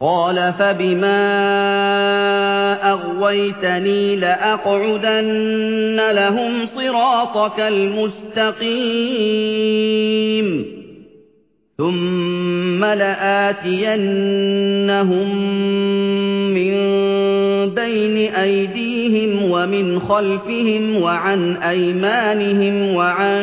قال فبما أغويتني لأقعدن لهم صراطك المستقيم. ثم لآتينهم من بين أيديهم ومن خلفهم وعن أيمانهم وعن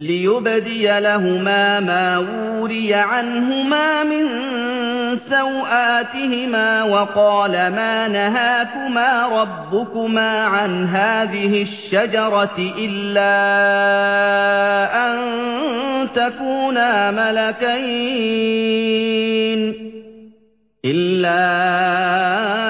ليبدي لهما ما وري عنهما من سوآتهما وقال ما نهاكما ربكما عن هذه الشجرة إلا أن تكونا ملكين إلا أن